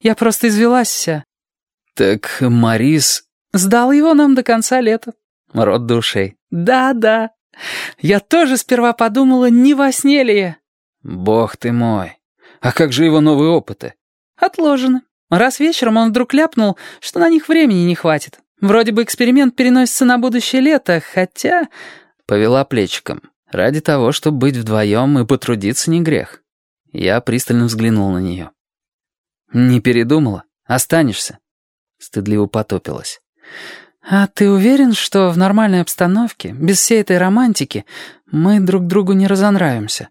Я просто извелась вся». «Так Марис...» «Сдал его нам до конца лета». Рот душей. «Да-да. Я тоже сперва подумала, не во сне ли я». «Бог ты мой. А как же его новые опыты?» «Отложены. Раз вечером он вдруг ляпнул, что на них времени не хватит. Вроде бы эксперимент переносится на будущее лето, хотя...» Повела плечиком. Ради того, чтобы быть вдвоем и потрудиться не грех. Я пристально взглянул на нее. «Не передумала? Останешься?» Стыдливо потопилась. «А ты уверен, что в нормальной обстановке, без всей этой романтики, мы друг другу не разонравимся?»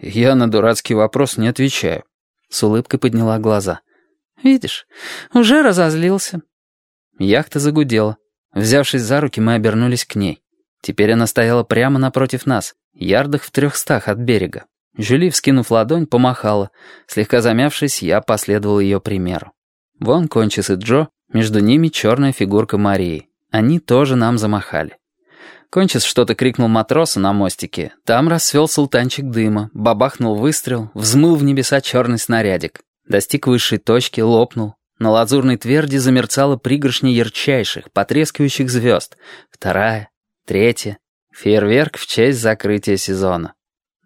«Я на дурацкий вопрос не отвечаю». С улыбкой подняла глаза. «Видишь, уже разозлился». Яхта загудела. Взявшись за руки, мы обернулись к ней. Теперь она стояла прямо напротив нас, ярдах в трехстах от берега. Жюли, вскинув ладонь, помахала. Слегка замявшись, я последовал ее примеру. Вон Кончис и Джо, между ними черная фигурка Марии. Они тоже нам замахали. Кончис что-то крикнул матросу на мостике. Там расцвел султанчик дыма, бабахнул выстрел, взмыл в небеса черный снарядик. Достиг высшей точки, лопнул. На лазурной тверди замерцала пригоршня ярчайших, потрескивающих звезд. Вторая, третья. Фейерверк в честь закрытия сезона.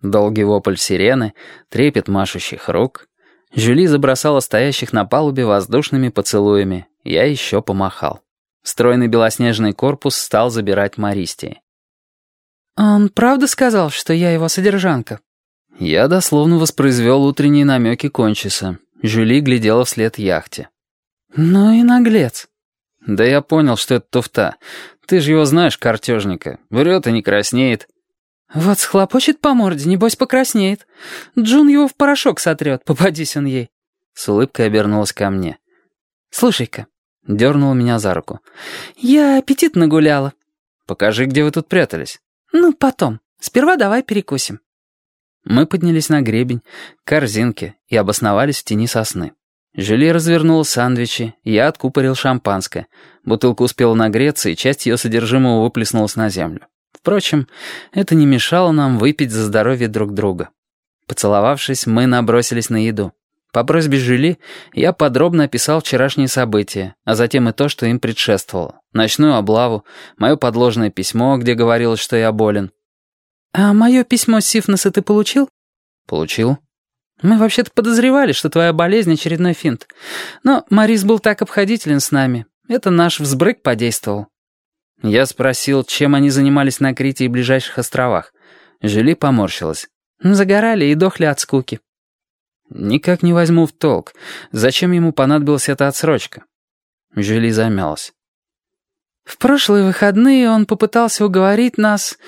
Долгий вопль сирены, трепет машущих рук. Жюли забросала стоящих на палубе воздушными поцелуями. Я еще помахал. Стройный белоснежный корпус стал забирать Мористии. «Он правда сказал, что я его содержанка?» Я дословно воспроизвел утренние намеки Кончиса. Жюли глядела вслед яхте. «Ну и наглец». «Да я понял, что это туфта. Ты же его знаешь, картежника. Врет и не краснеет». «Вот схлопочет по морде, небось покраснеет. Джун его в порошок сотрет, попадись он ей». С улыбкой обернулась ко мне. «Слушай-ка». Дернула меня за руку. «Я аппетит нагуляла». «Покажи, где вы тут прятались». «Ну, потом. Сперва давай перекусим». Мы поднялись на гребень, к корзинке и обосновались в тени сосны. Жюли развернула сандвичи, я откупорил шампанское. Бутылка успела нагреться, и часть ее содержимого выплеснулась на землю. Впрочем, это не мешало нам выпить за здоровье друг друга. Поцеловавшись, мы набросились на еду. По просьбе Жюли я подробно описал вчерашние события, а затем и то, что им предшествовало. Ночную облаву, мое подложное письмо, где говорилось, что я болен. «А мое письмо Сифнеса ты получил?» «Получил». «Мы вообще-то подозревали, что твоя болезнь — очередной финт. Но Морис был так обходителен с нами. Это наш взбрык подействовал». Я спросил, чем они занимались на Крите и ближайших островах. Жюли поморщилась. «Загорали и дохли от скуки». «Никак не возьму в толк. Зачем ему понадобилась эта отсрочка?» Жюли замялась. «В прошлые выходные он попытался уговорить нас...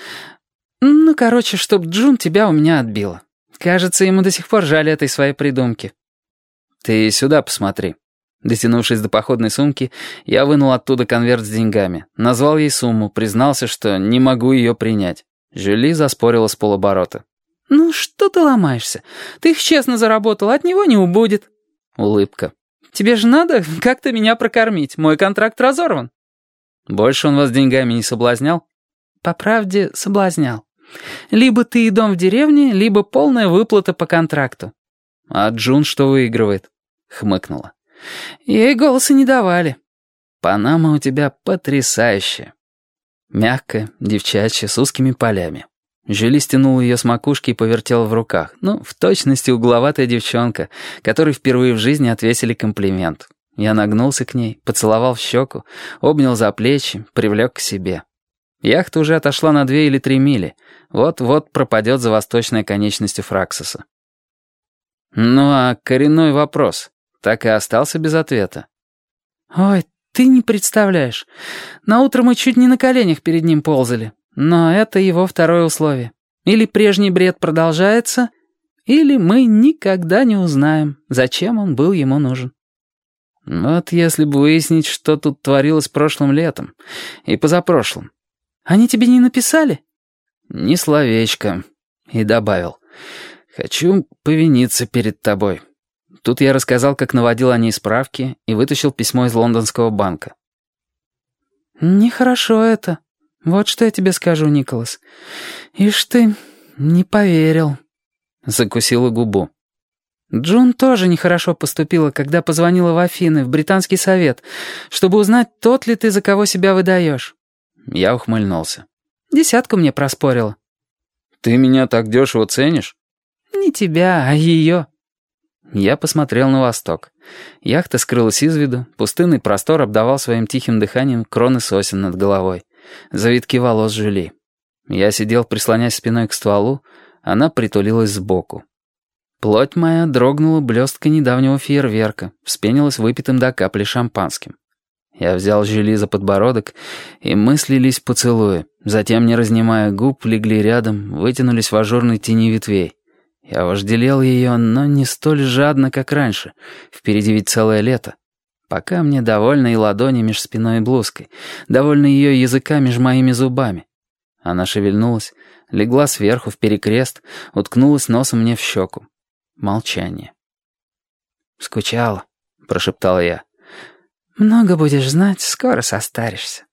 Ну, короче, чтоб Джун тебя у меня отбила. Кажется, ему до сих пор жаль этой своей придумки». «Ты сюда посмотри». Дотянувшись до походной сумки, я вынул оттуда конверт с деньгами, назвал ей сумму, признался, что не могу ее принять. Жюли заспорила с полоборота. «Ну что ты ломаешься? Ты их честно заработал, от него не убудет». Улыбка. «Тебе же надо как-то меня прокормить, мой контракт разорван». «Больше он вас деньгами не соблазнял?» «По правде, соблазнял. Либо ты и дом в деревне, либо полная выплата по контракту». «А Джун что выигрывает?» — хмыкнула. «Ей голоса не давали». «Панама у тебя потрясающая». Мягкая, девчачья, с узкими полями. Жюли стянул ее с макушки и повертел в руках. Ну, в точности угловатая девчонка, которой впервые в жизни отвесили комплимент. Я нагнулся к ней, поцеловал в щеку, обнял за плечи, привлек к себе. Яхта уже отошла на две или три мили. Вот-вот пропадет за восточной конечностью Фраксоса. Ну а коренной вопрос так и остался без ответа. «Ой, ты не представляешь. На утро мы чуть не на коленях перед ним ползали. Но это его второе условие. Или прежний бред продолжается, или мы никогда не узнаем, зачем он был ему нужен. Вот если бы выяснить, что тут творилось прошлым летом и позапрошлым. Они тебе не написали? Ни словечко. И добавил. Хочу повиниться перед тобой. Тут я рассказал, как наводил о ней справки и вытащил письмо из лондонского банка. «Нехорошо это», «Вот что я тебе скажу, Николас. Ишь ты, не поверил». Закусила губу. Джун тоже нехорошо поступила, когда позвонила в Афины, в британский совет, чтобы узнать, тот ли ты, за кого себя выдаешь. Я ухмыльнулся. Десятку мне проспорила. «Ты меня так дешево ценишь?» «Не тебя, а ее». Я посмотрел на восток. Яхта скрылась из виду, пустынный простор обдавал своим тихим дыханием кроны сосен над головой. Завитки волос Жюли. Я сидел, прислонясь спиной к стволу, она притулилась сбоку. Плоть моя дрогнула блесткой недавнего фейерверка, вспенилась выпитым до капли шампанским. Я взял Жюли за подбородок, и мы слились поцелуя. Затем, не разнимая губ, легли рядом, вытянулись в ажурной тени ветвей. Я вожделел ее, но не столь жадно, как раньше. Впереди ведь целое лето. Пока мне довольно и ладони меж спиной и блузкой, довольно ее языка меж моими зубами. Она шевельнулась, легла сверху в перекрест, уткнулась носом мне в щеку. Молчание. «Скучала», — прошептал я. «Много будешь знать, скоро состаришься».